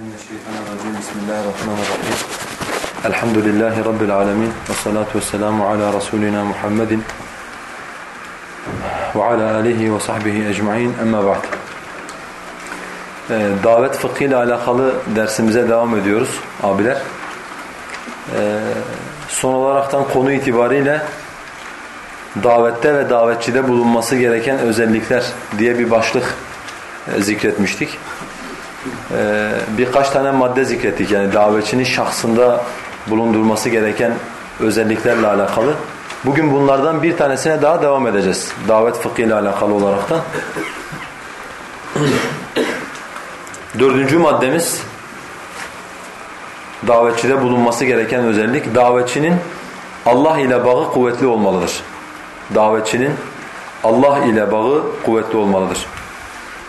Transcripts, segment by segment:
Euzubillahimineşşeytanirracim. Bismillahirrahmanirrahim. Elhamdülillahi Rabbil alemin. Ve salatu ve selamu ala Resulina Muhammedin. Ve ala alihi ve sahbihi ecma'in. Emma ba'd. Davet fıkhiyle alakalı dersimize devam ediyoruz abiler. Son olaraktan konu itibariyle davette ve davetçide bulunması gereken özellikler diye bir başlık zikretmiştik. Ee, birkaç tane madde zikrettik yani davetçinin şahsında bulundurması gereken özelliklerle alakalı. Bugün bunlardan bir tanesine daha devam edeceğiz. Davet fıkhı ile alakalı olaraktan. Dördüncü maddemiz davetçide bulunması gereken özellik davetçinin Allah ile bağı kuvvetli olmalıdır. Davetçinin Allah ile bağı kuvvetli olmalıdır.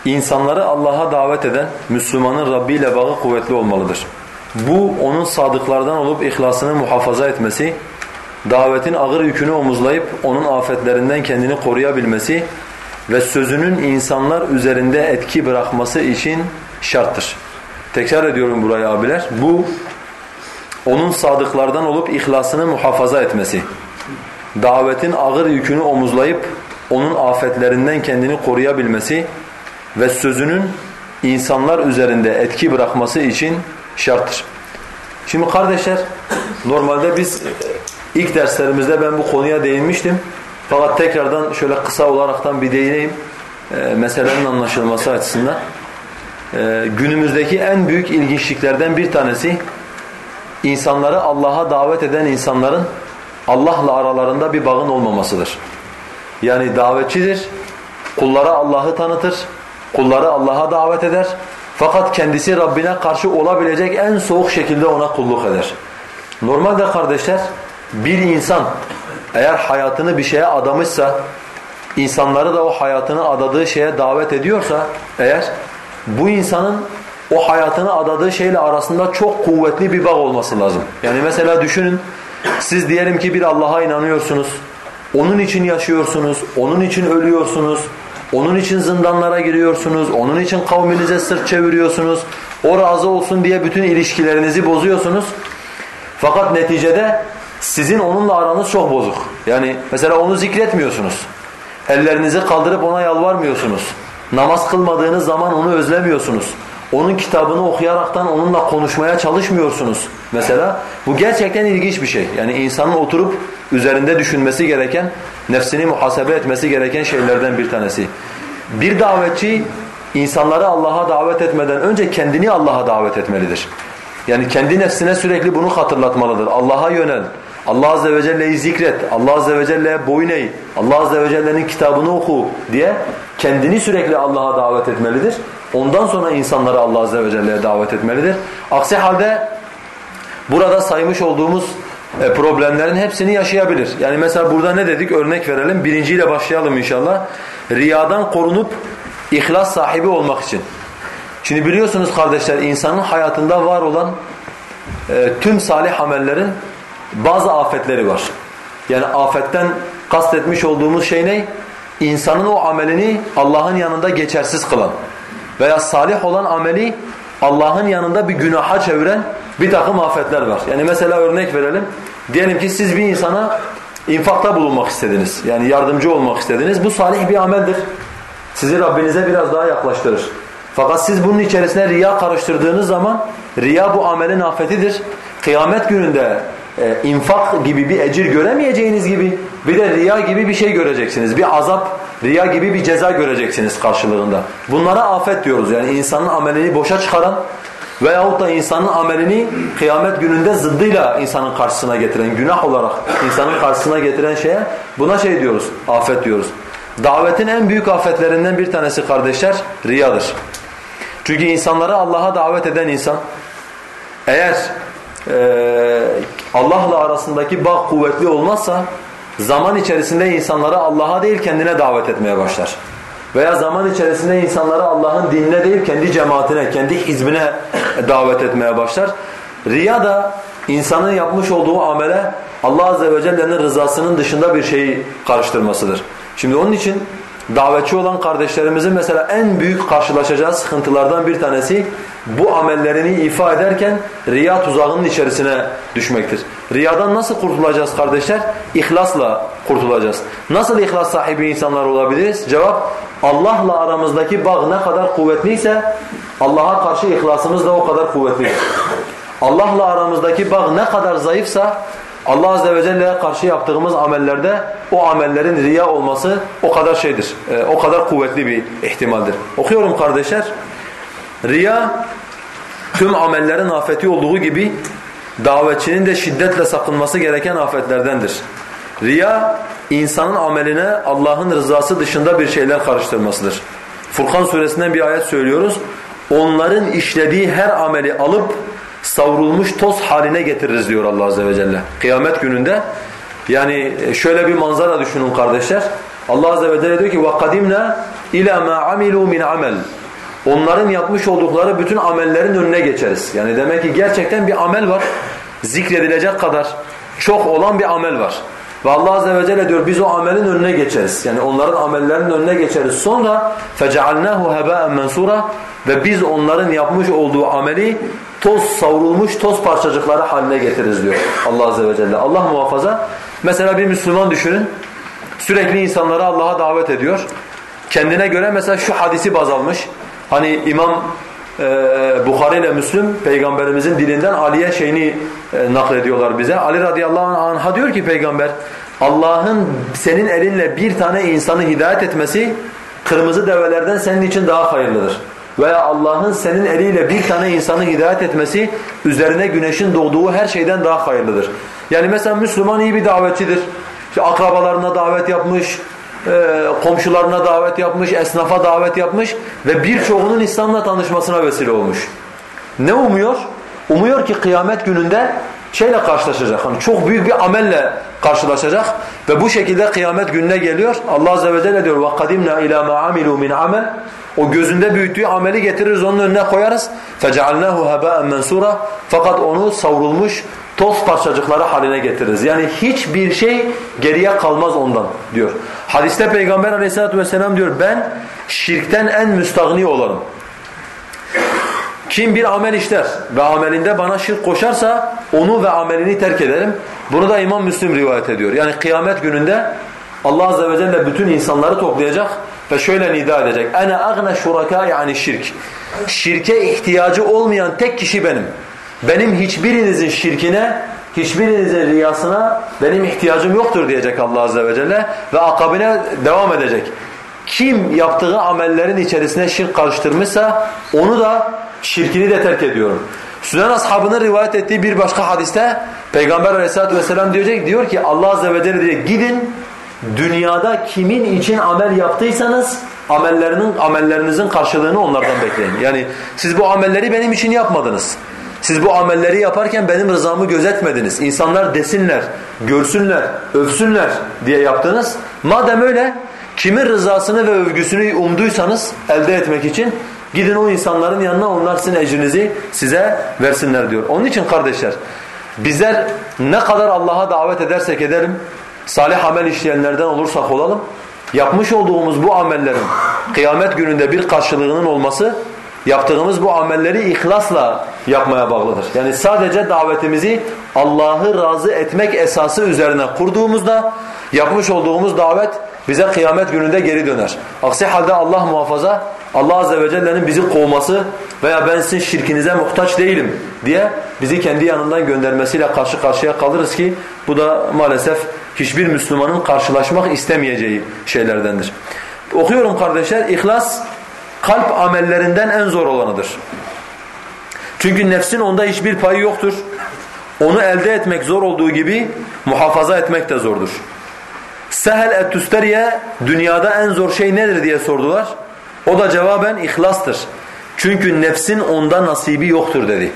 İnsanları Allah'a davet eden Müslümanın Rabbi ile bağı kuvvetli olmalıdır. Bu onun sadıklardan olup ihlasını muhafaza etmesi, davetin ağır yükünü omuzlayıp onun afetlerinden kendini koruyabilmesi ve sözünün insanlar üzerinde etki bırakması için şarttır. Tekrar ediyorum burayı abiler. Bu onun sadıklardan olup ihlasını muhafaza etmesi, davetin ağır yükünü omuzlayıp onun afetlerinden kendini koruyabilmesi ve sözünün insanlar üzerinde etki bırakması için şarttır. Şimdi kardeşler normalde biz ilk derslerimizde ben bu konuya değinmiştim. Fakat tekrardan şöyle kısa olaraktan bir değineyim e, meselenin anlaşılması açısından. E, günümüzdeki en büyük ilginçliklerden bir tanesi insanları Allah'a davet eden insanların Allah'la aralarında bir bağın olmamasıdır. Yani davetçidir, kullara Allah'ı tanıtır, kulları Allah'a davet eder. Fakat kendisi Rabbine karşı olabilecek en soğuk şekilde ona kulluk eder. Normalde kardeşler bir insan eğer hayatını bir şeye adamışsa, insanları da o hayatını adadığı şeye davet ediyorsa eğer bu insanın o hayatını adadığı şeyle arasında çok kuvvetli bir bağ olması lazım. Yani mesela düşünün siz diyelim ki bir Allah'a inanıyorsunuz. Onun için yaşıyorsunuz, onun için ölüyorsunuz, onun için zindanlara giriyorsunuz, onun için kavminize sırt çeviriyorsunuz. O razı olsun diye bütün ilişkilerinizi bozuyorsunuz. Fakat neticede sizin onunla aranız çok bozuk. Yani mesela onu zikretmiyorsunuz. Ellerinizi kaldırıp ona yalvarmıyorsunuz. Namaz kılmadığınız zaman onu özlemiyorsunuz. Onun kitabını okuyaraktan onunla konuşmaya çalışmıyorsunuz. Mesela bu gerçekten ilginç bir şey. Yani insanın oturup üzerinde düşünmesi gereken, nefsini muhasebe etmesi gereken şeylerden bir tanesi. Bir davetçi insanları Allah'a davet etmeden önce kendini Allah'a davet etmelidir. Yani kendi nefsine sürekli bunu hatırlatmalıdır. Allah'a yönel. Allah Azze ve Celle'yi zikret. Allah Azze ve Celle'ye boyun eğ. Allah Azze ve Celle'nin kitabını oku diye kendini sürekli Allah'a davet etmelidir. Ondan sonra insanları Allah Azze ve Celle'ye davet etmelidir. Aksi halde burada saymış olduğumuz e, problemlerin hepsini yaşayabilir. Yani mesela burada ne dedik? Örnek verelim. Birinciyle başlayalım inşallah. Riyadan korunup ihlas sahibi olmak için. Şimdi biliyorsunuz kardeşler insanın hayatında var olan e, tüm salih amellerin bazı afetleri var. Yani afetten kastetmiş olduğumuz şey ne? İnsanın o amelini Allah'ın yanında geçersiz kılan veya salih olan ameli Allah'ın yanında bir günaha çeviren bir takım afetler var. Yani mesela örnek verelim. Diyelim ki siz bir insana infakta bulunmak istediniz. Yani yardımcı olmak istediniz. Bu salih bir ameldir. Sizi Rabbinize biraz daha yaklaştırır. Fakat siz bunun içerisine riya karıştırdığınız zaman riya bu amelin afetidir. Kıyamet gününde e, infak gibi bir ecir göremeyeceğiniz gibi bir de riya gibi bir şey göreceksiniz. Bir azap, riya gibi bir ceza göreceksiniz karşılığında. Bunlara afet diyoruz. Yani insanın amelini boşa çıkaran veyahut da insanın amelini kıyamet gününde zıddıyla insanın karşısına getiren, günah olarak insanın karşısına getiren şeye buna şey diyoruz, afet diyoruz. Davetin en büyük afetlerinden bir tanesi kardeşler riyadır. Çünkü insanları Allah'a davet eden insan eğer e, Allah'la arasındaki bağ kuvvetli olmazsa zaman içerisinde insanları Allah'a değil kendine davet etmeye başlar. Veya zaman içerisinde insanları Allah'ın dinine değil kendi cemaatine, kendi hizbine davet etmeye başlar. Riya da insanın yapmış olduğu amele Allah Azze ve Celle'nin rızasının dışında bir şeyi karıştırmasıdır. Şimdi onun için davetçi olan kardeşlerimizin mesela en büyük karşılaşacağı sıkıntılardan bir tanesi bu amellerini ifa ederken riya tuzağının içerisine düşmektir. Riyadan nasıl kurtulacağız kardeşler? İhlasla kurtulacağız. Nasıl ihlas sahibi insanlar olabiliriz? Cevap Allah'la aramızdaki bağ ne kadar kuvvetliyse Allah'a karşı ihlasımız da o kadar kuvvetlidir. Allah'la aramızdaki bağ ne kadar zayıfsa Allah Azze ve Celle'ye karşı yaptığımız amellerde o amellerin riya olması o kadar şeydir, e, o kadar kuvvetli bir ihtimaldir. Okuyorum kardeşler. Riya tüm amellerin afeti olduğu gibi davetçinin de şiddetle sakınması gereken afetlerdendir. Riya insanın ameline Allah'ın rızası dışında bir şeyler karıştırmasıdır. Furkan suresinden bir ayet söylüyoruz. Onların işlediği her ameli alıp savrulmuş toz haline getiririz diyor Allah Azze ve Celle. Kıyamet gününde yani şöyle bir manzara düşünün kardeşler. Allah Azze ve Celle diyor ki وَقَدِمْنَا اِلَى مَا عَمِلُوا مِنْ عَمَلٍ Onların yapmış oldukları bütün amellerin önüne geçeriz. Yani demek ki gerçekten bir amel var. Zikredilecek kadar çok olan bir amel var. Ve Allah Azze ve Celle diyor biz o amelin önüne geçeriz. Yani onların amellerinin önüne geçeriz. Sonra فَجَعَلْنَاهُ هَبَاءً مَنْسُورًا Ve biz onların yapmış olduğu ameli toz savrulmuş toz parçacıkları haline getiririz diyor Allah Azze ve Celle. Allah muhafaza. Mesela bir Müslüman düşünün. Sürekli insanları Allah'a davet ediyor. Kendine göre mesela şu hadisi baz almış. Hani İmam e, Bukhari ile Müslüm peygamberimizin dilinden Ali'ye şeyini e, naklediyorlar bize. Ali radıyallahu anh'a diyor ki peygamber Allah'ın senin elinle bir tane insanı hidayet etmesi kırmızı develerden senin için daha hayırlıdır. Veya Allah'ın senin eliyle bir tane insanı hidayet etmesi üzerine güneşin doğduğu her şeyden daha hayırlıdır. Yani mesela Müslüman iyi bir davetçidir. İşte akrabalarına davet yapmış, e, komşularına davet yapmış, esnafa davet yapmış ve birçoğunun İslam'la tanışmasına vesile olmuş. Ne umuyor? Umuyor ki kıyamet gününde şeyle karşılaşacak. Hani çok büyük bir amelle karşılaşacak ve bu şekilde kıyamet gününe geliyor. Allah azze ve celle diyor: "Ve ila ma amilu min amel." O gözünde büyüttüğü ameli getiririz onun önüne koyarız. فَجَعَلْنَاهُ هَبَاءً مَنْسُورًا Fakat onu savrulmuş toz parçacıkları haline getiririz. Yani hiçbir şey geriye kalmaz ondan diyor. Hadiste Peygamber aleyhissalatü vesselam diyor ben şirkten en müstahni olanım. Kim bir amel işler ve amelinde bana şirk koşarsa onu ve amelini terk ederim. Bunu da İmam Müslim rivayet ediyor. Yani kıyamet gününde Allah azze ve celle bütün insanları toplayacak ve şöyle nida edecek. Ene agne şuraka yani şirk. Şirke ihtiyacı olmayan tek kişi benim. Benim hiçbirinizin şirkine, hiçbirinizin riyasına benim ihtiyacım yoktur diyecek Allah azze ve celle ve akabine devam edecek. Kim yaptığı amellerin içerisine şirk karıştırmışsa onu da şirkini de terk ediyorum. Sünen ashabının rivayet ettiği bir başka hadiste Peygamber aleyhissalatü vesselam diyecek, diyor ki Allah azze ve celle diye gidin dünyada kimin için amel yaptıysanız amellerinin amellerinizin karşılığını onlardan bekleyin. Yani siz bu amelleri benim için yapmadınız. Siz bu amelleri yaparken benim rızamı gözetmediniz. İnsanlar desinler, görsünler, övsünler diye yaptınız. Madem öyle kimin rızasını ve övgüsünü umduysanız elde etmek için gidin o insanların yanına onlar sizin ecrinizi size versinler diyor. Onun için kardeşler bizler ne kadar Allah'a davet edersek edelim salih amel işleyenlerden olursak olalım yapmış olduğumuz bu amellerin kıyamet gününde bir karşılığının olması yaptığımız bu amelleri ihlasla yapmaya bağlıdır. Yani sadece davetimizi Allah'ı razı etmek esası üzerine kurduğumuzda yapmış olduğumuz davet bize kıyamet gününde geri döner. Aksi halde Allah muhafaza Allah azze ve celle'nin bizi kovması veya ben sizin şirkinize muhtaç değilim diye bizi kendi yanından göndermesiyle karşı karşıya kalırız ki bu da maalesef hiçbir Müslümanın karşılaşmak istemeyeceği şeylerdendir. Okuyorum kardeşler, ihlas kalp amellerinden en zor olanıdır. Çünkü nefsin onda hiçbir payı yoktur. Onu elde etmek zor olduğu gibi muhafaza etmek de zordur. Sehel et-Tüsteriye dünyada en zor şey nedir diye sordular. O da cevaben ihlastır. Çünkü nefsin onda nasibi yoktur dedi.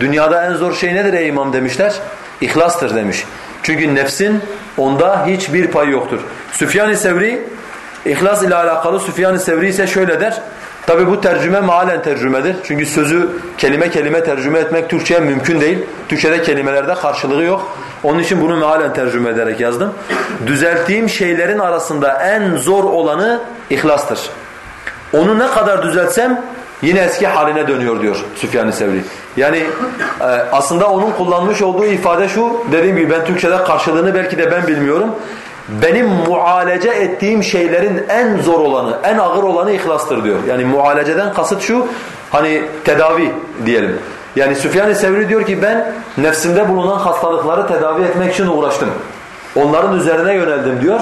Dünyada en zor şey nedir ey imam demişler? İhlastır demiş. Çünkü nefsin onda hiçbir pay yoktur. Süfyan-ı Sevri, ihlas ile alakalı Süfyan-ı Sevri ise şöyle der. Tabi bu tercüme maalen tercümedir. Çünkü sözü kelime kelime tercüme etmek Türkçe'ye mümkün değil. Türkçe'de kelimelerde karşılığı yok. Onun için bunu mealen tercüme ederek yazdım. Düzelttiğim şeylerin arasında en zor olanı ihlastır. Onu ne kadar düzeltsem yine eski haline dönüyor diyor Süfyan-ı Sevri. Yani e, aslında onun kullanmış olduğu ifade şu, dediğim gibi ben Türkçe'de karşılığını belki de ben bilmiyorum. Benim mualece ettiğim şeylerin en zor olanı, en ağır olanı ihlastır diyor. Yani mualeceden kasıt şu, hani tedavi diyelim. Yani Süfyan-ı Sevri diyor ki ben nefsimde bulunan hastalıkları tedavi etmek için uğraştım. Onların üzerine yöneldim diyor.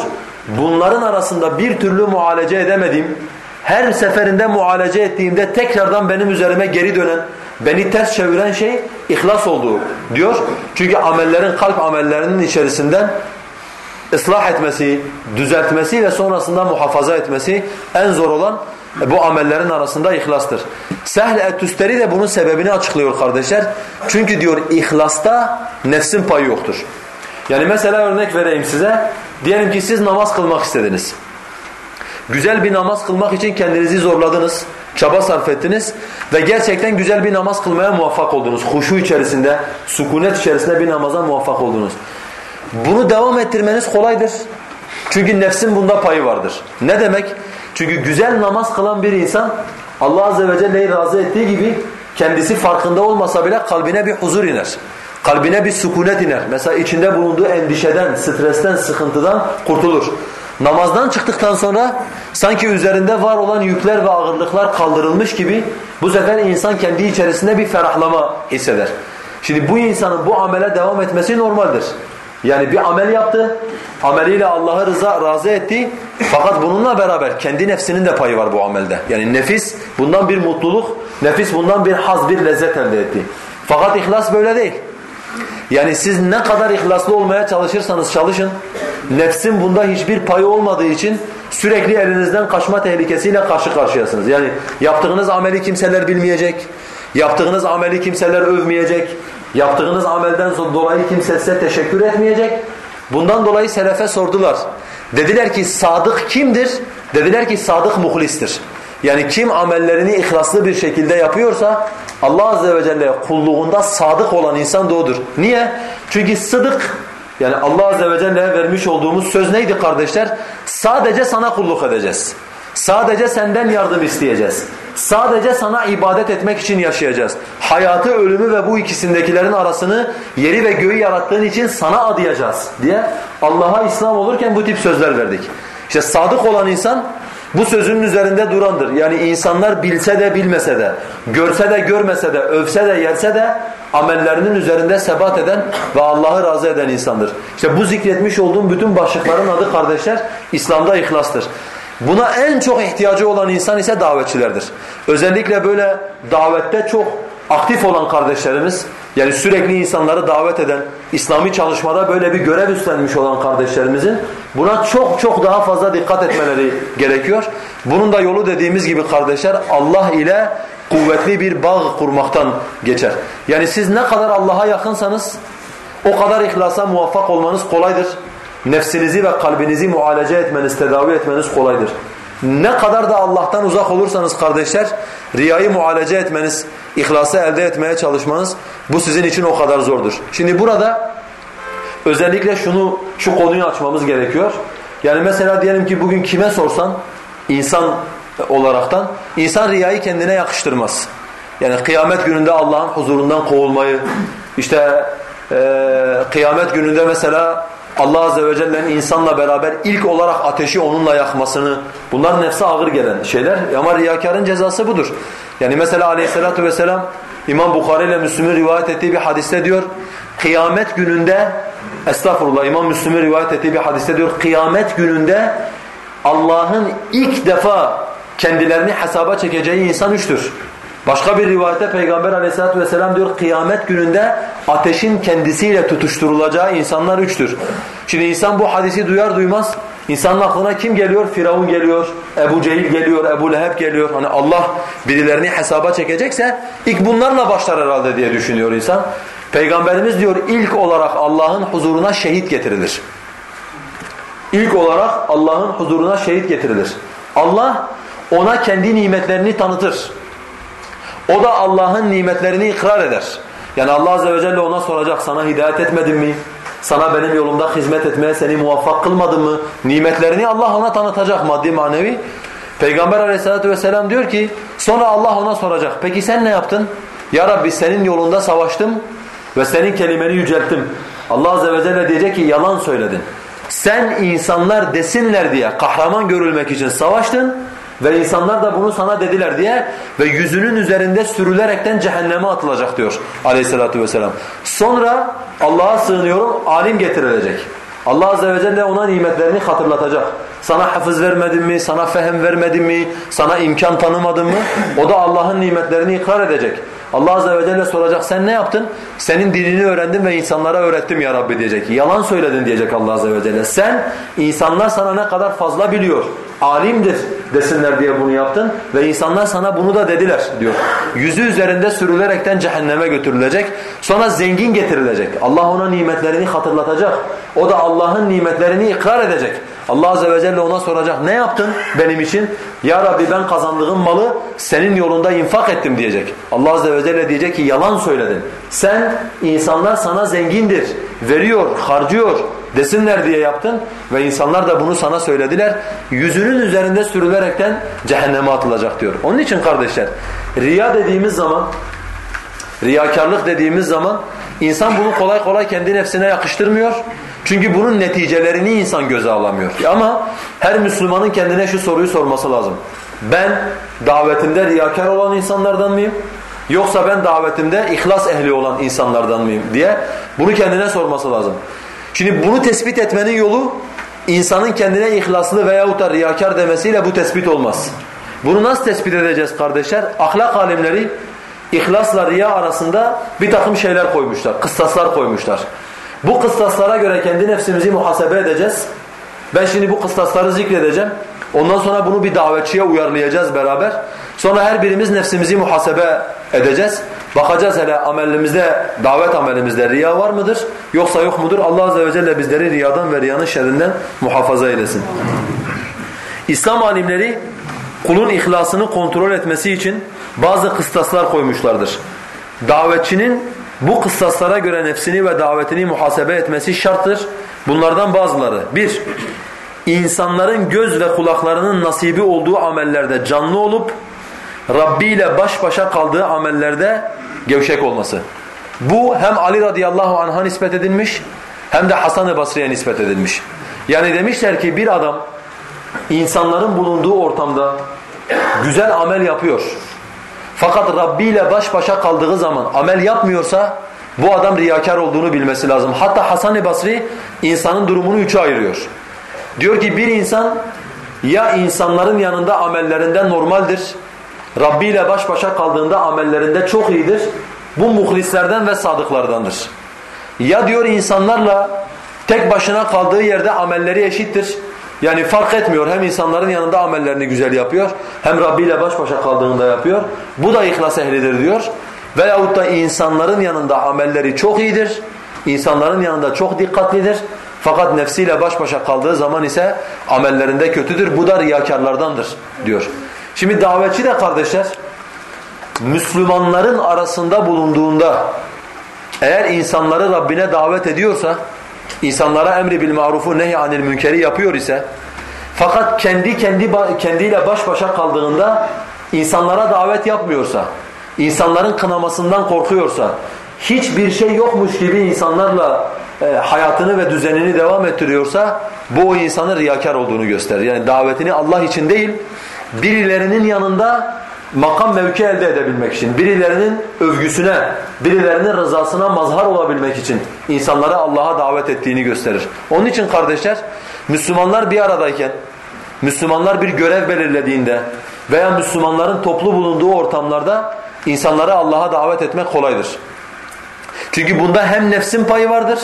Bunların arasında bir türlü mualece edemediğim, her seferinde mualece ettiğimde tekrardan benim üzerime geri dönen, beni ters çeviren şey ihlas olduğu diyor. Çünkü amellerin kalp amellerinin içerisinden ıslah etmesi, düzeltmesi ve sonrasında muhafaza etmesi en zor olan bu amellerin arasında ihlastır. Sehl et-Tüsteri de bunun sebebini açıklıyor kardeşler. Çünkü diyor ihlasta nefsin payı yoktur. Yani mesela örnek vereyim size. Diyelim ki siz namaz kılmak istediniz. Güzel bir namaz kılmak için kendinizi zorladınız, çaba sarf ettiniz ve gerçekten güzel bir namaz kılmaya muvaffak oldunuz. Huşu içerisinde, sükunet içerisinde bir namaza muvaffak oldunuz. Bunu devam ettirmeniz kolaydır. Çünkü nefsin bunda payı vardır. Ne demek? Çünkü güzel namaz kılan bir insan Allah Azze ve Celle'yi razı ettiği gibi kendisi farkında olmasa bile kalbine bir huzur iner. Kalbine bir sükunet iner. Mesela içinde bulunduğu endişeden, stresten, sıkıntıdan kurtulur. Namazdan çıktıktan sonra sanki üzerinde var olan yükler ve ağırlıklar kaldırılmış gibi bu sefer insan kendi içerisinde bir ferahlama hisseder. Şimdi bu insanın bu amele devam etmesi normaldir. Yani bir amel yaptı, ameliyle Allah'ı rıza razı etti. Fakat bununla beraber kendi nefsinin de payı var bu amelde. Yani nefis bundan bir mutluluk, nefis bundan bir haz, bir lezzet elde etti. Fakat ihlas böyle değil. Yani siz ne kadar ihlaslı olmaya çalışırsanız çalışın, nefsin bunda hiçbir payı olmadığı için sürekli elinizden kaçma tehlikesiyle karşı karşıyasınız. Yani yaptığınız ameli kimseler bilmeyecek, yaptığınız ameli kimseler övmeyecek, yaptığınız amelden dolayı kimse size teşekkür etmeyecek. Bundan dolayı selefe sordular. Dediler ki sadık kimdir? Dediler ki sadık muhlistir. Yani kim amellerini ihlaslı bir şekilde yapıyorsa Allah Azze ve Celle kulluğunda sadık olan insan da odur. Niye? Çünkü sıdık yani Allah Azze ve Celle'ye vermiş olduğumuz söz neydi kardeşler? Sadece sana kulluk edeceğiz. Sadece senden yardım isteyeceğiz. Sadece sana ibadet etmek için yaşayacağız. Hayatı, ölümü ve bu ikisindekilerin arasını yeri ve göğü yarattığın için sana adayacağız diye Allah'a İslam olurken bu tip sözler verdik. İşte sadık olan insan bu sözünün üzerinde durandır. Yani insanlar bilse de bilmese de, görse de görmese de, övse de yerse de amellerinin üzerinde sebat eden ve Allah'ı razı eden insandır. İşte bu zikretmiş olduğum bütün başlıkların adı kardeşler İslam'da ihlastır. Buna en çok ihtiyacı olan insan ise davetçilerdir. Özellikle böyle davette çok aktif olan kardeşlerimiz, yani sürekli insanları davet eden, İslami çalışmada böyle bir görev üstlenmiş olan kardeşlerimizin buna çok çok daha fazla dikkat etmeleri gerekiyor. Bunun da yolu dediğimiz gibi kardeşler Allah ile kuvvetli bir bağ kurmaktan geçer. Yani siz ne kadar Allah'a yakınsanız o kadar ihlasa muvaffak olmanız kolaydır. Nefsinizi ve kalbinizi mualece etmeniz, tedavi etmeniz kolaydır. Ne kadar da Allah'tan uzak olursanız kardeşler, riyayı mualece etmeniz, ihlası elde etmeye çalışmanız bu sizin için o kadar zordur. Şimdi burada özellikle şunu, şu konuyu açmamız gerekiyor. Yani mesela diyelim ki bugün kime sorsan, insan olaraktan, insan riyayı kendine yakıştırmaz. Yani kıyamet gününde Allah'ın huzurundan kovulmayı, işte e, kıyamet gününde mesela Allah Azze ve Celle'nin insanla beraber ilk olarak ateşi onunla yakmasını bunlar nefse ağır gelen şeyler ama riyakarın cezası budur. Yani mesela aleyhissalatu vesselam İmam Bukhari ile Müslüm'ün rivayet ettiği bir hadiste diyor kıyamet gününde estağfurullah İmam Müslüm'ün rivayet ettiği bir hadiste diyor kıyamet gününde Allah'ın ilk defa kendilerini hesaba çekeceği insan üçtür. Başka bir rivayette Peygamber aleyhissalatü vesselam diyor kıyamet gününde ateşin kendisiyle tutuşturulacağı insanlar üçtür. Şimdi insan bu hadisi duyar duymaz insanın aklına kim geliyor? Firavun geliyor, Ebu Cehil geliyor, Ebu Leheb geliyor. Hani Allah birilerini hesaba çekecekse ilk bunlarla başlar herhalde diye düşünüyor insan. Peygamberimiz diyor ilk olarak Allah'ın huzuruna şehit getirilir. İlk olarak Allah'ın huzuruna şehit getirilir. Allah ona kendi nimetlerini tanıtır. O da Allah'ın nimetlerini ikrar eder. Yani Allah Azze ve Celle ona soracak sana hidayet etmedim mi? sana benim yolumda hizmet etmeye seni muvaffak kılmadı mı? Nimetlerini Allah ona tanıtacak maddi manevi. Peygamber aleyhissalatu vesselam diyor ki sonra Allah ona soracak. Peki sen ne yaptın? Ya Rabbi senin yolunda savaştım ve senin kelimeni yücelttim. Allah azze ve celle diyecek ki yalan söyledin. Sen insanlar desinler diye kahraman görülmek için savaştın ve insanlar da bunu sana dediler diye ve yüzünün üzerinde sürülerekten cehenneme atılacak diyor aleyhissalatu vesselam. Sonra Allah'a sığınıyorum alim getirilecek. Allah azze ve celle ona nimetlerini hatırlatacak. Sana hafız vermedim mi, sana fehem vermedim mi, sana imkan tanımadım mı? O da Allah'ın nimetlerini ikrar edecek. Allah azze ve celle soracak sen ne yaptın? Senin dilini öğrendim ve insanlara öğrettim ya Rabbi diyecek. Yalan söyledin diyecek Allah azze ve celle. Sen insanlar sana ne kadar fazla biliyor, alimdir desinler diye bunu yaptın ve insanlar sana bunu da dediler diyor. Yüzü üzerinde sürülerekten cehenneme götürülecek. Sonra zengin getirilecek. Allah ona nimetlerini hatırlatacak. O da Allah'ın nimetlerini ikrar edecek. Allah azze ve celle ona soracak ne yaptın benim için? Ya Rabbi ben kazandığım malı senin yolunda infak ettim diyecek. Allah azze ve celle diyecek ki yalan söyledin. Sen insanlar sana zengindir, veriyor, harcıyor desinler diye yaptın ve insanlar da bunu sana söylediler. Yüzünün üzerinde sürülerekten cehenneme atılacak diyor. Onun için kardeşler riya dediğimiz zaman riyakarlık dediğimiz zaman insan bunu kolay kolay kendi nefsine yakıştırmıyor. Çünkü bunun neticelerini insan göze alamıyor. Ama her Müslümanın kendine şu soruyu sorması lazım. Ben davetimde riyakar olan insanlardan mıyım? Yoksa ben davetimde ihlas ehli olan insanlardan mıyım diye bunu kendine sorması lazım. Şimdi bunu tespit etmenin yolu insanın kendine ihlaslı veyahut da riyakar demesiyle bu tespit olmaz. Bunu nasıl tespit edeceğiz kardeşler? Ahlak alimleri ihlasla riya arasında bir takım şeyler koymuşlar, kıstaslar koymuşlar. Bu kıstaslara göre kendi nefsimizi muhasebe edeceğiz. Ben şimdi bu kıstasları zikredeceğim. Ondan sonra bunu bir davetçiye uyarlayacağız beraber. Sonra her birimiz nefsimizi muhasebe edeceğiz. Bakacağız hele amelimizde, davet amelimizde riya var mıdır? Yoksa yok mudur? Allah Azze ve Celle bizleri riyadan ve riyanın şerrinden muhafaza eylesin. İslam alimleri kulun ihlasını kontrol etmesi için bazı kıstaslar koymuşlardır. Davetçinin bu kıstaslara göre nefsini ve davetini muhasebe etmesi şarttır. Bunlardan bazıları. Bir, insanların göz ve kulaklarının nasibi olduğu amellerde canlı olup Rabbi ile baş başa kaldığı amellerde gevşek olması. Bu hem Ali radıyallahu anh'a nispet edilmiş hem de Hasan-ı Basri'ye nispet edilmiş. Yani demişler ki bir adam insanların bulunduğu ortamda güzel amel yapıyor. Fakat Rabbi ile baş başa kaldığı zaman amel yapmıyorsa bu adam riyakar olduğunu bilmesi lazım. Hatta Hasan-ı Basri insanın durumunu üçe ayırıyor. Diyor ki bir insan ya insanların yanında amellerinden normaldir. Rabbi ile baş başa kaldığında amellerinde çok iyidir. Bu muhlislerden ve sadıklardandır. Ya diyor insanlarla tek başına kaldığı yerde amelleri eşittir. Yani fark etmiyor. Hem insanların yanında amellerini güzel yapıyor. Hem Rabbi ile baş başa kaldığında yapıyor. Bu da ihlas ehlidir diyor. Veyahut da insanların yanında amelleri çok iyidir. İnsanların yanında çok dikkatlidir. Fakat nefsiyle baş başa kaldığı zaman ise amellerinde kötüdür. Bu da riyakarlardandır diyor. Şimdi davetçi de kardeşler Müslümanların arasında bulunduğunda eğer insanları Rabbine davet ediyorsa insanlara emri bil marufu nehy anil münkeri yapıyor ise fakat kendi kendi kendiyle baş başa kaldığında insanlara davet yapmıyorsa, insanların kınamasından korkuyorsa, hiçbir şey yokmuş gibi insanlarla e, hayatını ve düzenini devam ettiriyorsa bu o insanın riyakar olduğunu gösterir. Yani davetini Allah için değil, birilerinin yanında makam mevki elde edebilmek için, birilerinin övgüsüne, birilerinin rızasına mazhar olabilmek için insanları Allah'a davet ettiğini gösterir. Onun için kardeşler, Müslümanlar bir aradayken, Müslümanlar bir görev belirlediğinde veya Müslümanların toplu bulunduğu ortamlarda insanları Allah'a davet etmek kolaydır. Çünkü bunda hem nefsin payı vardır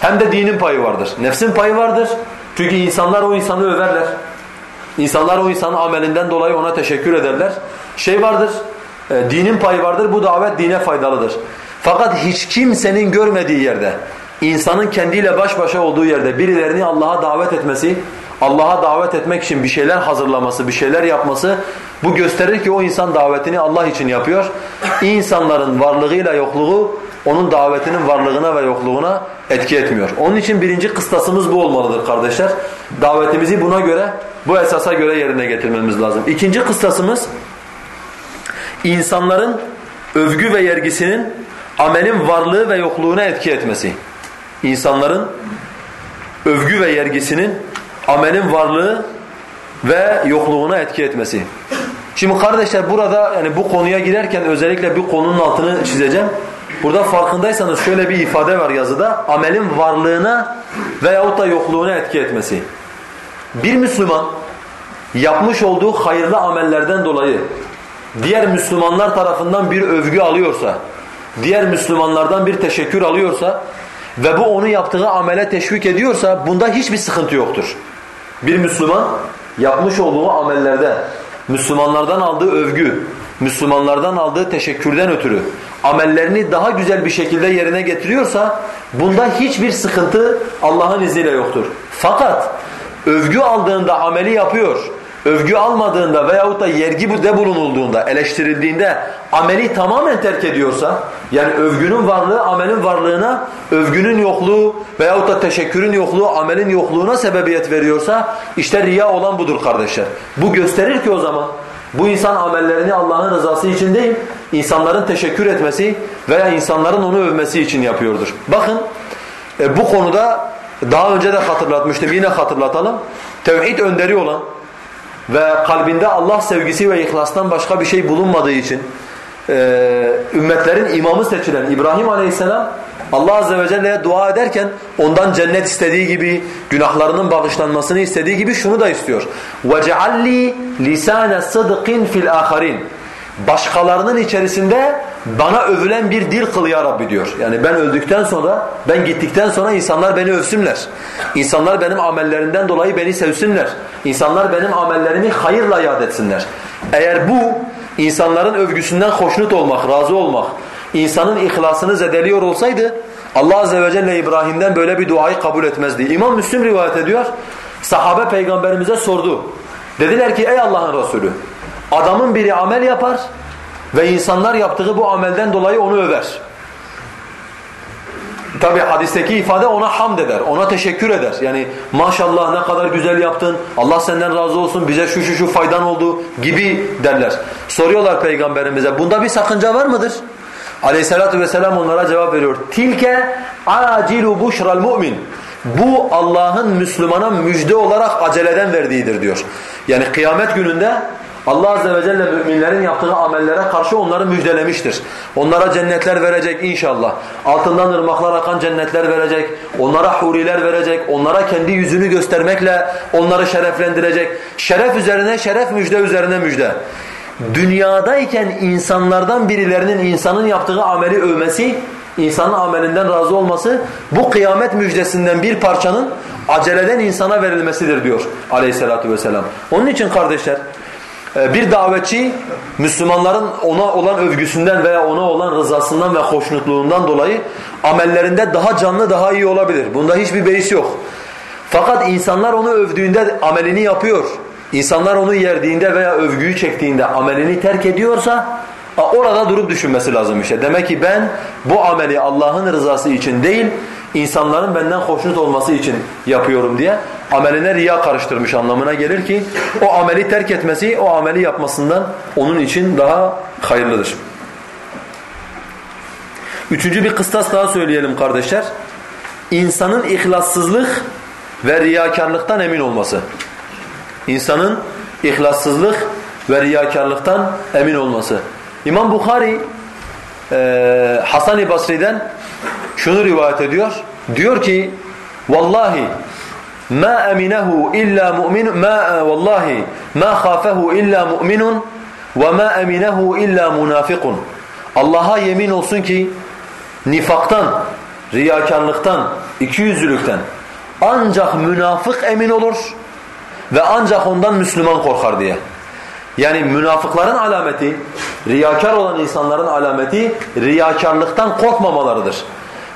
hem de dinin payı vardır. Nefsin payı vardır çünkü insanlar o insanı överler. İnsanlar o insanın amelinden dolayı ona teşekkür ederler. Şey vardır, e, dinin payı vardır, bu davet dine faydalıdır. Fakat hiç kimsenin görmediği yerde, insanın kendiyle baş başa olduğu yerde birilerini Allah'a davet etmesi, Allah'a davet etmek için bir şeyler hazırlaması, bir şeyler yapması bu gösterir ki o insan davetini Allah için yapıyor. İnsanların varlığıyla yokluğu onun davetinin varlığına ve yokluğuna etki etmiyor. Onun için birinci kıstasımız bu olmalıdır kardeşler. Davetimizi buna göre, bu esasa göre yerine getirmemiz lazım. İkinci kıstasımız insanların övgü ve yergisinin amelin varlığı ve yokluğuna etki etmesi. İnsanların övgü ve yergisinin amelin varlığı ve yokluğuna etki etmesi. Şimdi kardeşler burada yani bu konuya girerken özellikle bir konunun altını çizeceğim. Burada farkındaysanız şöyle bir ifade var yazıda. Amelin varlığına veyahut da yokluğuna etki etmesi. Bir Müslüman yapmış olduğu hayırlı amellerden dolayı diğer Müslümanlar tarafından bir övgü alıyorsa, diğer Müslümanlardan bir teşekkür alıyorsa ve bu onu yaptığı amele teşvik ediyorsa bunda hiçbir sıkıntı yoktur. Bir Müslüman yapmış olduğu amellerde Müslümanlardan aldığı övgü, Müslümanlardan aldığı teşekkürden ötürü amellerini daha güzel bir şekilde yerine getiriyorsa bunda hiçbir sıkıntı Allah'ın izniyle yoktur. Fakat övgü aldığında ameli yapıyor, övgü almadığında veyahut da yergi de bulunulduğunda, eleştirildiğinde ameli tamamen terk ediyorsa, yani övgünün varlığı amelin varlığına, övgünün yokluğu veyahut da teşekkürün yokluğu amelin yokluğuna sebebiyet veriyorsa, işte riya olan budur kardeşler. Bu gösterir ki o zaman bu insan amellerini Allah'ın rızası için değil, insanların teşekkür etmesi veya insanların onu övmesi için yapıyordur. Bakın e, bu konuda daha önce de hatırlatmıştım, yine hatırlatalım. Tevhid önderi olan ve kalbinde Allah sevgisi ve ihlastan başka bir şey bulunmadığı için e, ümmetlerin imamı seçilen İbrahim Aleyhisselam Allah Azze ve Celle'ye dua ederken ondan cennet istediği gibi, günahlarının bağışlanmasını istediği gibi şunu da istiyor. وَجَعَلْ لِي لِسَانَ صَدْقٍ فِي الْآخَرِينَ Başkalarının içerisinde bana övülen bir dil kıl ya Rabbi diyor. Yani ben öldükten sonra, ben gittikten sonra insanlar beni övsünler. İnsanlar benim amellerinden dolayı beni sevsinler. İnsanlar benim amellerimi hayırla yad etsinler. Eğer bu insanların övgüsünden hoşnut olmak, razı olmak, insanın ihlasını zedeliyor olsaydı Allah Azze ve Celle İbrahim'den böyle bir duayı kabul etmezdi. İmam Müslim rivayet ediyor. Sahabe peygamberimize sordu. Dediler ki ey Allah'ın Resulü adamın biri amel yapar ve insanlar yaptığı bu amelden dolayı onu över. Tabi hadisteki ifade ona hamd eder, ona teşekkür eder. Yani maşallah ne kadar güzel yaptın, Allah senden razı olsun, bize şu şu şu faydan oldu gibi derler. Soruyorlar peygamberimize, bunda bir sakınca var mıdır? Aleyhissalatu vesselam onlara cevap veriyor. Tilke acilu buşral mu'min. Bu Allah'ın Müslümana müjde olarak aceleden verdiğidir diyor. Yani kıyamet gününde Allah Azze ve Celle müminlerin yaptığı amellere karşı onları müjdelemiştir. Onlara cennetler verecek inşallah. Altından ırmaklar akan cennetler verecek. Onlara huriler verecek. Onlara kendi yüzünü göstermekle onları şereflendirecek. Şeref üzerine şeref, müjde üzerine müjde dünyadayken insanlardan birilerinin insanın yaptığı ameli övmesi, insanın amelinden razı olması bu kıyamet müjdesinden bir parçanın aceleden insana verilmesidir diyor aleyhissalatu vesselam. Onun için kardeşler e, bir davetçi Müslümanların ona olan övgüsünden veya ona olan rızasından ve hoşnutluğundan dolayı amellerinde daha canlı daha iyi olabilir. Bunda hiçbir beis yok. Fakat insanlar onu övdüğünde amelini yapıyor İnsanlar onu yerdiğinde veya övgüyü çektiğinde amelini terk ediyorsa orada durup düşünmesi lazım işte. Demek ki ben bu ameli Allah'ın rızası için değil, insanların benden hoşnut olması için yapıyorum diye ameline riya karıştırmış anlamına gelir ki o ameli terk etmesi o ameli yapmasından onun için daha hayırlıdır. Üçüncü bir kıstas daha söyleyelim kardeşler. İnsanın ihlassızlık ve riyakarlıktan emin olması. İnsanın ihlassızlık ve riyakarlıktan emin olması. İmam Bukhari e, Hasan-ı Basri'den şunu rivayet ediyor. Diyor ki vallahi ma eminehu illa mu'min ma vallahi ma khafahu illa mu'minun ve ma eminehu illa munafikun. Allah'a yemin olsun ki nifaktan, riyakarlıktan, ikiyüzlülükten ancak münafık emin olur ve ancak ondan Müslüman korkar diye. Yani münafıkların alameti, riyakar olan insanların alameti riyakarlıktan korkmamalarıdır.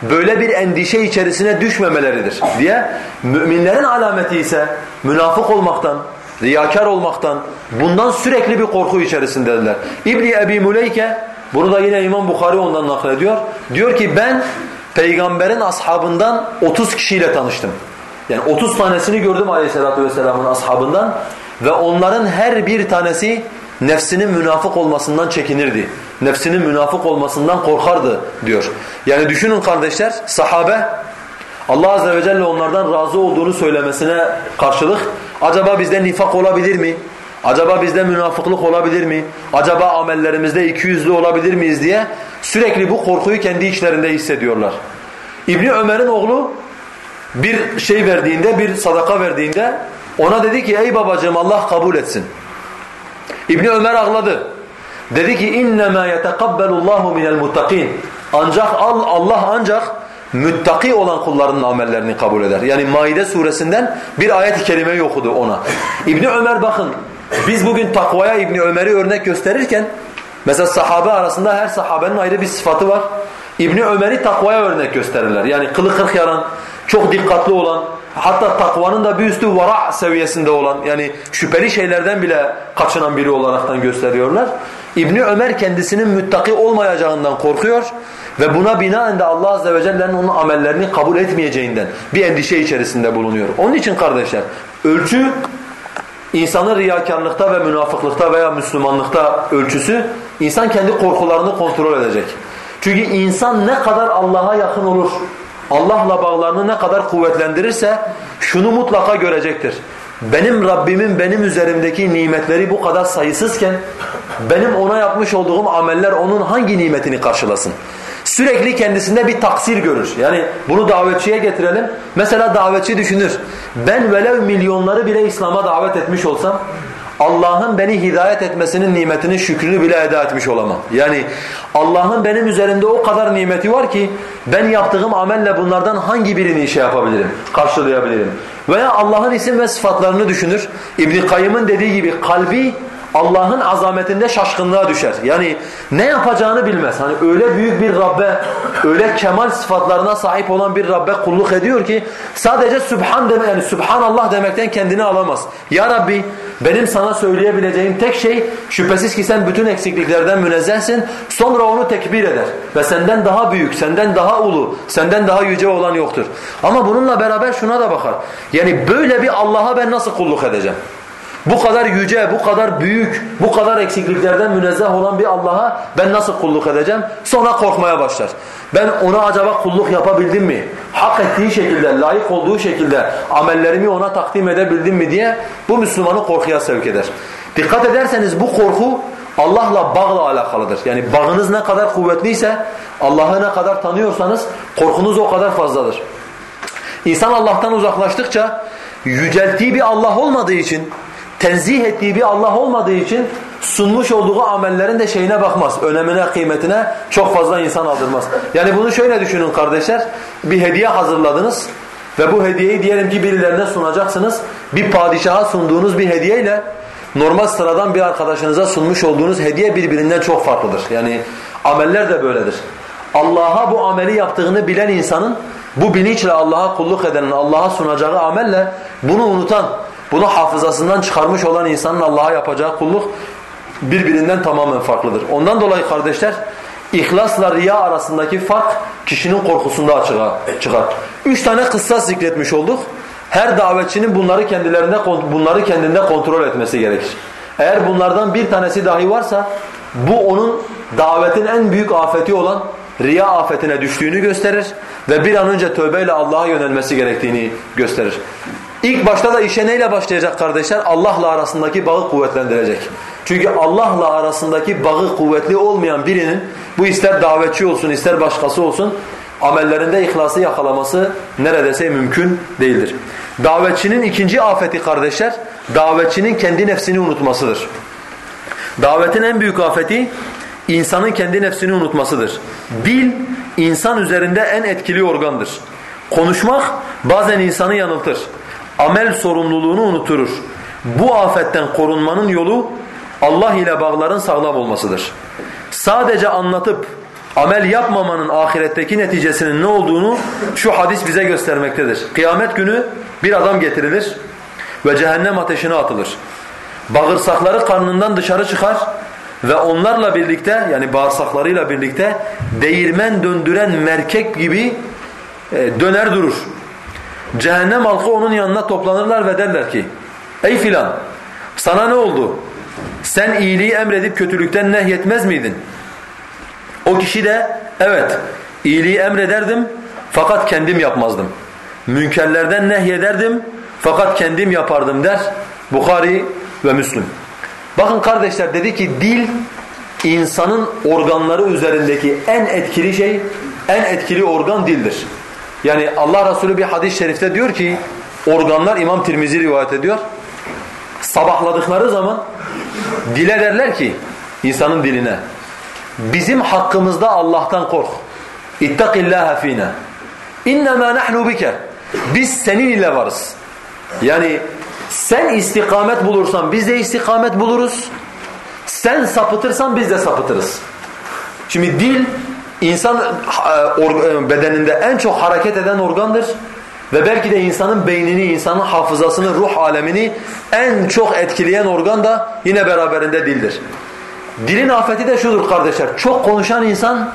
Böyle bir endişe içerisine düşmemeleridir diye. Müminlerin alameti ise münafık olmaktan, riyakar olmaktan, bundan sürekli bir korku içerisindedirler. İbni Ebi Muleyke Bunu da yine İmam Bukhari ondan naklediyor. Diyor ki ben peygamberin ashabından 30 kişiyle tanıştım. Yani 30 tanesini gördüm aleyhissalatü vesselamın ashabından ve onların her bir tanesi nefsinin münafık olmasından çekinirdi. Nefsinin münafık olmasından korkardı diyor. Yani düşünün kardeşler sahabe Allah azze ve celle onlardan razı olduğunu söylemesine karşılık acaba bizde nifak olabilir mi? Acaba bizde münafıklık olabilir mi? Acaba amellerimizde ikiyüzlü olabilir miyiz diye sürekli bu korkuyu kendi içlerinde hissediyorlar. İbni Ömer'in oğlu bir şey verdiğinde, bir sadaka verdiğinde ona dedi ki ey babacığım Allah kabul etsin. İbni Ömer ağladı. Dedi ki innema yetekabbalullahu minel muttakin. Ancak Allah ancak müttaki olan kullarının amellerini kabul eder. Yani Maide suresinden bir ayet-i kerimeyi okudu ona. İbni Ömer bakın biz bugün takvaya İbni Ömer'i örnek gösterirken mesela sahabe arasında her sahabenin ayrı bir sıfatı var. İbni Ömer'i takvaya örnek gösterirler. Yani kılı kırk yaran, çok dikkatli olan, hatta takvanın da bir üstü vara seviyesinde olan yani şüpheli şeylerden bile kaçınan biri olaraktan gösteriyorlar. İbni Ömer kendisinin müttaki olmayacağından korkuyor ve buna binaen de Allah Azze ve Celle'nin onun amellerini kabul etmeyeceğinden bir endişe içerisinde bulunuyor. Onun için kardeşler ölçü insanın riyakarlıkta ve münafıklıkta veya Müslümanlıkta ölçüsü insan kendi korkularını kontrol edecek. Çünkü insan ne kadar Allah'a yakın olur, Allah'la bağlarını ne kadar kuvvetlendirirse şunu mutlaka görecektir. Benim Rabbimin benim üzerimdeki nimetleri bu kadar sayısızken benim ona yapmış olduğum ameller onun hangi nimetini karşılasın? Sürekli kendisinde bir taksir görür. Yani bunu davetçiye getirelim. Mesela davetçi düşünür. Ben velev milyonları bile İslam'a davet etmiş olsam Allah'ın beni hidayet etmesinin nimetinin şükrünü bile eda etmiş olamam. Yani Allah'ın benim üzerimde o kadar nimeti var ki ben yaptığım amelle bunlardan hangi birini şey yapabilirim, karşılayabilirim. Veya Allah'ın isim ve sıfatlarını düşünür. İbn Kayyım'ın dediği gibi kalbi Allah'ın azametinde şaşkınlığa düşer. Yani ne yapacağını bilmez. Hani öyle büyük bir Rabbe, öyle kemal sıfatlarına sahip olan bir Rabbe kulluk ediyor ki sadece Sübhan deme yani Sübhanallah demekten kendini alamaz. Ya Rabbi benim sana söyleyebileceğim tek şey şüphesiz ki sen bütün eksikliklerden münezzehsin. Sonra onu tekbir eder. Ve senden daha büyük, senden daha ulu, senden daha yüce olan yoktur. Ama bununla beraber şuna da bakar. Yani böyle bir Allah'a ben nasıl kulluk edeceğim? Bu kadar yüce, bu kadar büyük, bu kadar eksikliklerden münezzeh olan bir Allah'a ben nasıl kulluk edeceğim? Sonra korkmaya başlar. Ben ona acaba kulluk yapabildim mi? Hak ettiği şekilde, layık olduğu şekilde amellerimi ona takdim edebildim mi diye bu Müslümanı korkuya sevk eder. Dikkat ederseniz bu korku Allah'la bağla alakalıdır. Yani bağınız ne kadar kuvvetliyse, Allah'ı ne kadar tanıyorsanız korkunuz o kadar fazladır. İnsan Allah'tan uzaklaştıkça yücelttiği bir Allah olmadığı için tenzih ettiği bir Allah olmadığı için sunmuş olduğu amellerin de şeyine bakmaz. Önemine, kıymetine çok fazla insan aldırmaz. Yani bunu şöyle düşünün kardeşler. Bir hediye hazırladınız ve bu hediyeyi diyelim ki birilerine sunacaksınız. Bir padişaha sunduğunuz bir hediyeyle normal sıradan bir arkadaşınıza sunmuş olduğunuz hediye birbirinden çok farklıdır. Yani ameller de böyledir. Allah'a bu ameli yaptığını bilen insanın bu bilinçle Allah'a kulluk edenin Allah'a sunacağı amelle bunu unutan bunu hafızasından çıkarmış olan insanın Allah'a yapacağı kulluk birbirinden tamamen farklıdır. Ondan dolayı kardeşler ihlasla riya arasındaki fark kişinin korkusunda açığa çıkar. Üç tane kıssas zikretmiş olduk. Her davetçinin bunları kendilerinde bunları kendinde kontrol etmesi gerekir. Eğer bunlardan bir tanesi dahi varsa bu onun davetin en büyük afeti olan riya afetine düştüğünü gösterir ve bir an önce tövbeyle Allah'a yönelmesi gerektiğini gösterir. İlk başta da işe neyle başlayacak kardeşler? Allah'la arasındaki bağı kuvvetlendirecek. Çünkü Allah'la arasındaki bağı kuvvetli olmayan birinin bu ister davetçi olsun ister başkası olsun amellerinde ihlası yakalaması neredeyse mümkün değildir. Davetçinin ikinci afeti kardeşler davetçinin kendi nefsini unutmasıdır. Davetin en büyük afeti insanın kendi nefsini unutmasıdır. Dil insan üzerinde en etkili organdır. Konuşmak bazen insanı yanıltır amel sorumluluğunu unuturur. Bu afetten korunmanın yolu Allah ile bağların sağlam olmasıdır. Sadece anlatıp amel yapmamanın ahiretteki neticesinin ne olduğunu şu hadis bize göstermektedir. Kıyamet günü bir adam getirilir ve cehennem ateşine atılır. Bağırsakları karnından dışarı çıkar ve onlarla birlikte yani bağırsaklarıyla birlikte değirmen döndüren merkek gibi e, döner durur. Cehennem halkı onun yanına toplanırlar ve derler ki ey filan sana ne oldu? Sen iyiliği emredip kötülükten nehyetmez miydin? O kişi de evet iyiliği emrederdim fakat kendim yapmazdım. Münkerlerden nehyederdim fakat kendim yapardım der Bukhari ve Müslüm. Bakın kardeşler dedi ki dil insanın organları üzerindeki en etkili şey, en etkili organ dildir. Yani Allah Resulü bir hadis-i şerifte diyor ki organlar İmam Tirmizi rivayet ediyor. Sabahladıkları zaman dile derler ki insanın diline bizim hakkımızda Allah'tan kork. İttakillaha fina. İnnemâ nahnu bike. Biz senin ile varız. Yani sen istikamet bulursan biz de istikamet buluruz. Sen sapıtırsan biz de sapıtırız. Şimdi dil insan e, e, bedeninde en çok hareket eden organdır. Ve belki de insanın beynini, insanın hafızasını, ruh alemini en çok etkileyen organ da yine beraberinde dildir. Dilin afeti de şudur kardeşler. Çok konuşan insan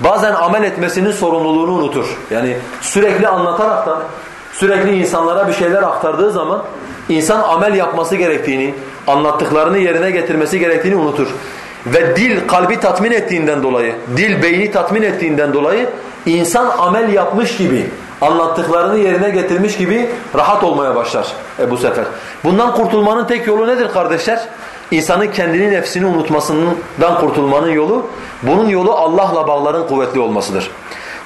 bazen amel etmesinin sorumluluğunu unutur. Yani sürekli anlatarak da sürekli insanlara bir şeyler aktardığı zaman insan amel yapması gerektiğini, anlattıklarını yerine getirmesi gerektiğini unutur. Ve dil kalbi tatmin ettiğinden dolayı, dil beyni tatmin ettiğinden dolayı insan amel yapmış gibi, anlattıklarını yerine getirmiş gibi rahat olmaya başlar e, bu sefer. Bundan kurtulmanın tek yolu nedir kardeşler? İnsanın kendini nefsini unutmasından kurtulmanın yolu, bunun yolu Allah'la bağların kuvvetli olmasıdır.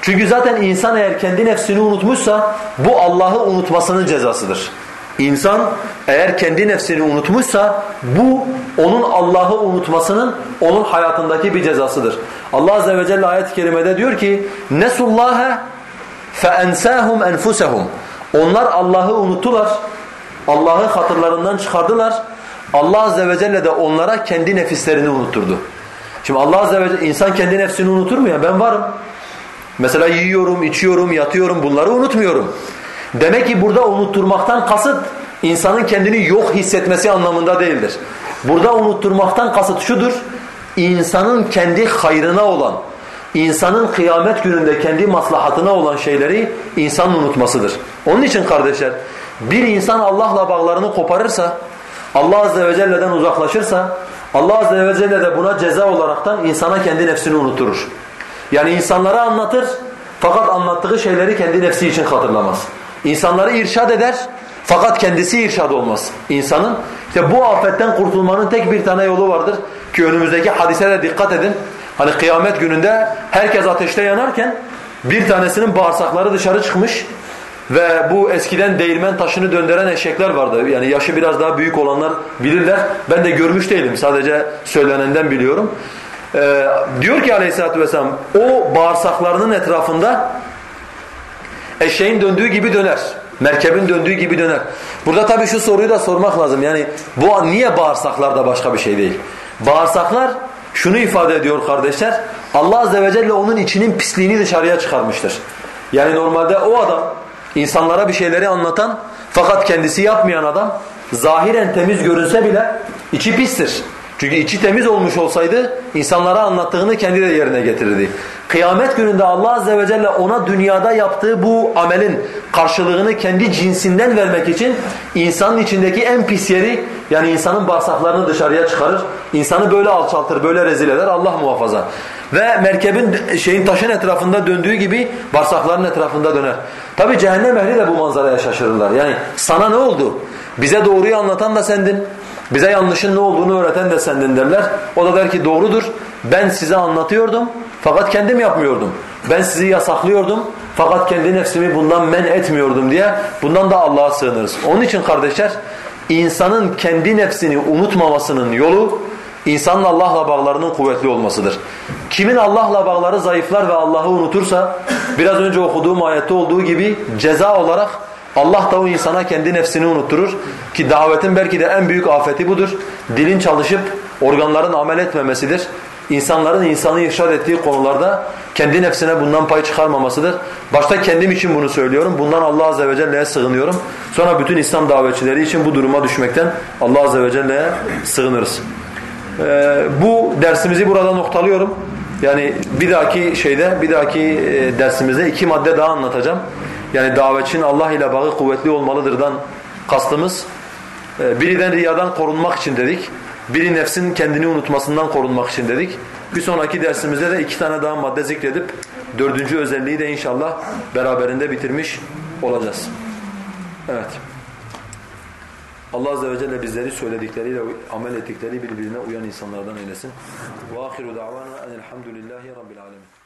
Çünkü zaten insan eğer kendi nefsini unutmuşsa bu Allah'ı unutmasının cezasıdır. İnsan eğer kendi nefsini unutmuşsa bu onun Allah'ı unutmasının onun hayatındaki bir cezasıdır. Allah azze ve celle ayet-i kerimede diyor ki nesullaha feensahum enfusahum. Onlar Allah'ı unuttular. Allah'ı hatırlarından çıkardılar. Allah azze ve celle de onlara kendi nefislerini unutturdu. Şimdi Allah azze ve celle insan kendi nefsini unutur mu ya? Ben varım. Mesela yiyorum, içiyorum, yatıyorum bunları unutmuyorum. Demek ki burada unutturmaktan kasıt insanın kendini yok hissetmesi anlamında değildir. Burada unutturmaktan kasıt şudur. İnsanın kendi hayrına olan, insanın kıyamet gününde kendi maslahatına olan şeyleri insanın unutmasıdır. Onun için kardeşler bir insan Allah'la bağlarını koparırsa, Allah Azze ve Celle'den uzaklaşırsa, Allah Azze ve Celle de buna ceza olaraktan insana kendi nefsini unutturur. Yani insanlara anlatır fakat anlattığı şeyleri kendi nefsi için hatırlamaz. İnsanları irşad eder fakat kendisi irşad olmaz. İnsanın işte bu afetten kurtulmanın tek bir tane yolu vardır ki önümüzdeki hadise de dikkat edin. Hani kıyamet gününde herkes ateşte yanarken bir tanesinin bağırsakları dışarı çıkmış ve bu eskiden değirmen taşını döndüren eşekler vardı. Yani yaşı biraz daha büyük olanlar bilirler. Ben de görmüş değilim. Sadece söylenenden biliyorum. Ee, diyor ki aleyhissalatü vesselam o bağırsaklarının etrafında eşeğin döndüğü gibi döner. Merkebin döndüğü gibi döner. Burada tabii şu soruyu da sormak lazım. Yani bu niye bağırsaklar da başka bir şey değil? Bağırsaklar şunu ifade ediyor kardeşler. Allah azze ve celle onun içinin pisliğini dışarıya çıkarmıştır. Yani normalde o adam insanlara bir şeyleri anlatan fakat kendisi yapmayan adam zahiren temiz görünse bile içi pistir. Çünkü içi temiz olmuş olsaydı insanlara anlattığını kendi de yerine getirirdi. Kıyamet gününde Allah Azze ve Celle ona dünyada yaptığı bu amelin karşılığını kendi cinsinden vermek için insanın içindeki en pis yeri yani insanın bağırsaklarını dışarıya çıkarır. İnsanı böyle alçaltır, böyle rezil eder Allah muhafaza. Ve merkebin şeyin taşın etrafında döndüğü gibi bağırsakların etrafında döner. Tabi cehennem ehli de bu manzaraya şaşırırlar. Yani sana ne oldu? Bize doğruyu anlatan da sendin. Bize yanlışın ne olduğunu öğreten de sendin derler. O da der ki doğrudur. Ben size anlatıyordum fakat kendim yapmıyordum. Ben sizi yasaklıyordum fakat kendi nefsimi bundan men etmiyordum diye bundan da Allah'a sığınırız. Onun için kardeşler insanın kendi nefsini unutmamasının yolu insanın Allah'la bağlarının kuvvetli olmasıdır. Kimin Allah'la bağları zayıflar ve Allah'ı unutursa biraz önce okuduğum ayette olduğu gibi ceza olarak Allah da o insana kendi nefsini unutturur ki davetin belki de en büyük afeti budur. Dilin çalışıp organların amel etmemesidir. İnsanların insanı irşad ettiği konularda kendi nefsine bundan pay çıkarmamasıdır. Başta kendim için bunu söylüyorum. Bundan Allah Azze ve Celle'ye sığınıyorum. Sonra bütün İslam davetçileri için bu duruma düşmekten Allah Azze ve Celle'ye sığınırız. Ee, bu dersimizi burada noktalıyorum. Yani bir dahaki şeyde, bir dahaki e, dersimizde iki madde daha anlatacağım. Yani davetçinin Allah ile bağı kuvvetli olmalıdırdan kastımız e, biriden riyadan korunmak için dedik. Biri nefsin kendini unutmasından korunmak için dedik. Bir sonraki dersimizde de iki tane daha madde zikredip dördüncü özelliği de inşallah beraberinde bitirmiş olacağız. Evet. Allah Azze ve Celle bizleri söyledikleriyle amel ettikleri birbirine uyan insanlardan eylesin. Ve ahiru da'vana enelhamdülillahi rabbil alemin.